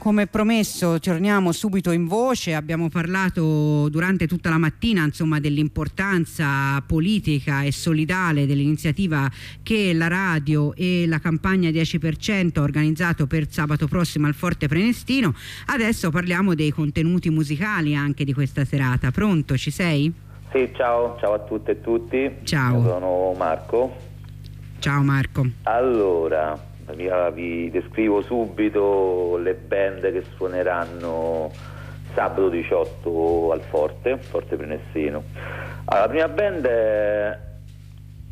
come promesso torniamo subito in voce, abbiamo parlato durante tutta la mattina dell'importanza politica e solidale dell'iniziativa che la radio e la campagna 10% ha organizzato per sabato prossimo al Forte Prenestino, adesso parliamo dei contenuti musicali anche di questa serata, pronto ci sei? Sì, ciao, ciao a tutte e tutti. Ciao. Sono Marco. Ciao Marco. Allora, vi descrivo subito le band che suoneranno sabato 18 al Forte, Forte Prenessino. Allora, la prima band è,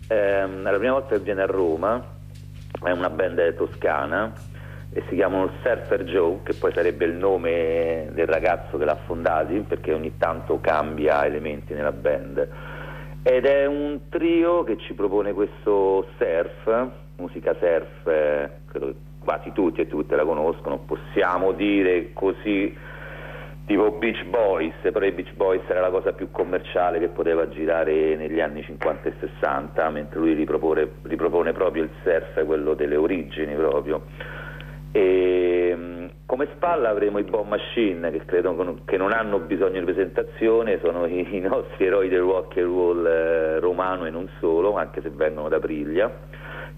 è, la prima volta che viene a Roma, è una band toscana e si chiamano Surfer Joe, che poi sarebbe il nome del ragazzo che l'ha fondati, perché ogni tanto cambia elementi nella band. Ed è un trio che ci propone questo surf, musica surf, eh, credo che quasi tutti e tutte la conoscono, possiamo dire così tipo Beach Boys, però i Beach Boys era la cosa più commerciale che poteva girare negli anni 50 e 60, mentre lui ripropone, ripropone proprio il surf, quello delle origini proprio. E, mm, come spalla avremo i Bomb Machine che credo che non hanno bisogno di presentazione, sono i, i nostri eroi del rock and roll eh, romano e non solo, anche se vengono da Priglia,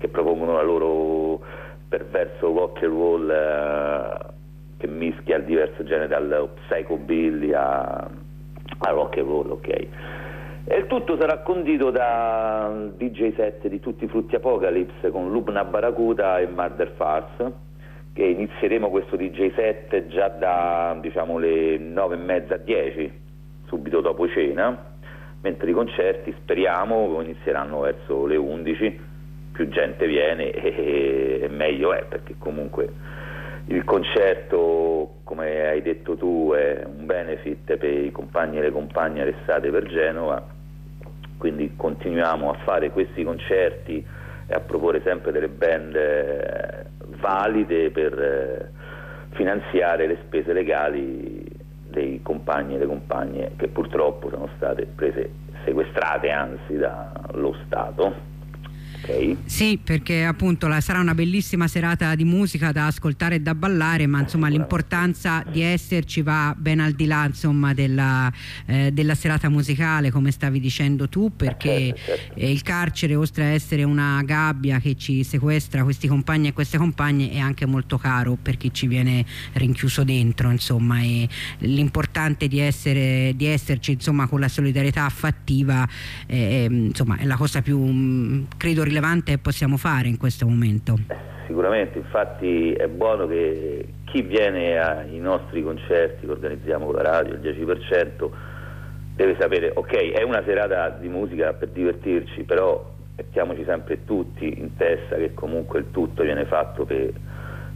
che propongono la loro perverso rock and roll eh, che mischia il diverso genere dal psychobilly a, a rock and roll, ok? E il tutto sarà condito da DJ set di tutti i frutti Apocalypse con Lubna Baracuda e Murder Farce che inizieremo questo DJ set già da diciamo, le 9 e mezza a 10, subito dopo cena, mentre i concerti speriamo inizieranno verso le 11, più gente viene e, e meglio è perché comunque il concerto, come hai detto tu, è un benefit per i compagni e le compagne arrestate per Genova, quindi continuiamo a fare questi concerti e a proporre sempre delle band eh, valide per eh, finanziare le spese legali dei compagni e le compagne che purtroppo sono state prese sequestrate anzi dallo Stato Sì, perché appunto la, sarà una bellissima serata di musica da ascoltare e da ballare, ma insomma l'importanza di esserci va ben al di là insomma, della, eh, della, serata musicale, come stavi dicendo tu, perché certo, certo. Eh, il carcere, oltre a essere una gabbia che ci sequestra questi compagni e queste compagne, è anche molto caro per chi ci viene rinchiuso dentro, insomma, e l'importante di, essere, di esserci insomma, con la solidarietà affattiva eh, insomma, è la cosa più, mm, credo, rilevante possiamo fare in questo momento? Sicuramente, infatti è buono che chi viene ai nostri concerti che organizziamo con la radio, il 10%, deve sapere, ok, è una serata di musica per divertirci, però mettiamoci sempre tutti in testa che comunque il tutto viene fatto per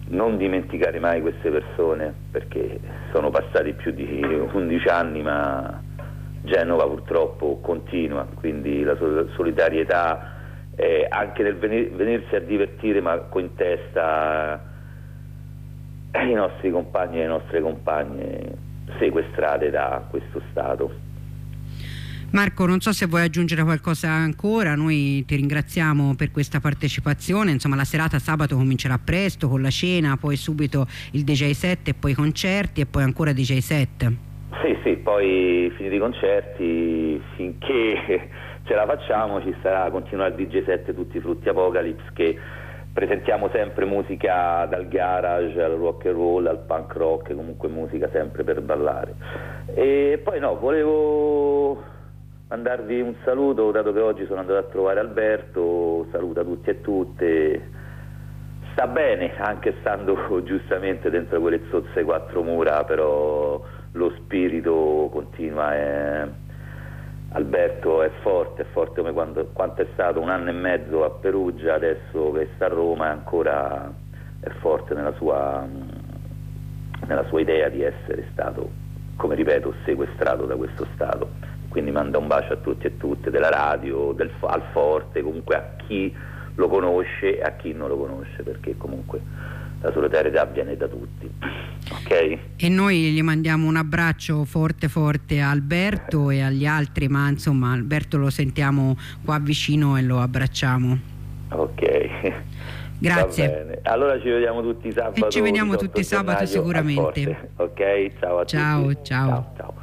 non dimenticare mai queste persone, perché sono passati più di 11 anni, ma Genova purtroppo continua, quindi la solidarietà eh, anche nel venir, venirsi a divertire ma con testa i nostri compagni e le nostre compagne sequestrate da questo Stato. Marco, non so se vuoi aggiungere qualcosa ancora, noi ti ringraziamo per questa partecipazione, insomma la serata sabato comincerà presto con la cena, poi subito il DJ set e poi i concerti e poi ancora DJ set. Sì, sì, poi finiti i concerti finché ce la facciamo ci sarà continuare il DJ 7 tutti i frutti Apocalypse che presentiamo sempre musica dal garage al rock and roll al punk rock comunque musica sempre per ballare. E poi no volevo mandarvi un saluto dato che oggi sono andato a trovare Alberto saluta tutti e tutte. Sta bene anche stando giustamente dentro quelle zozze quattro mura però lo spirito continua eh Alberto è forte, è forte come quando, quanto è stato un anno e mezzo a Perugia, adesso che sta a Roma ancora è forte nella sua, nella sua idea di essere stato, come ripeto, sequestrato da questo Stato. Quindi manda un bacio a tutti e tutte, della radio, del, al Forte, comunque a chi lo conosce e a chi non lo conosce, perché comunque la solidarietà viene da tutti. Okay. E noi gli mandiamo un abbraccio forte forte a Alberto e agli altri, ma insomma Alberto lo sentiamo qua vicino e lo abbracciamo. Ok. Grazie. Allora ci vediamo tutti sabato. E ci vediamo tutti sabato sicuramente. Ok, ciao a ciao, tutti. Ciao, ciao. ciao.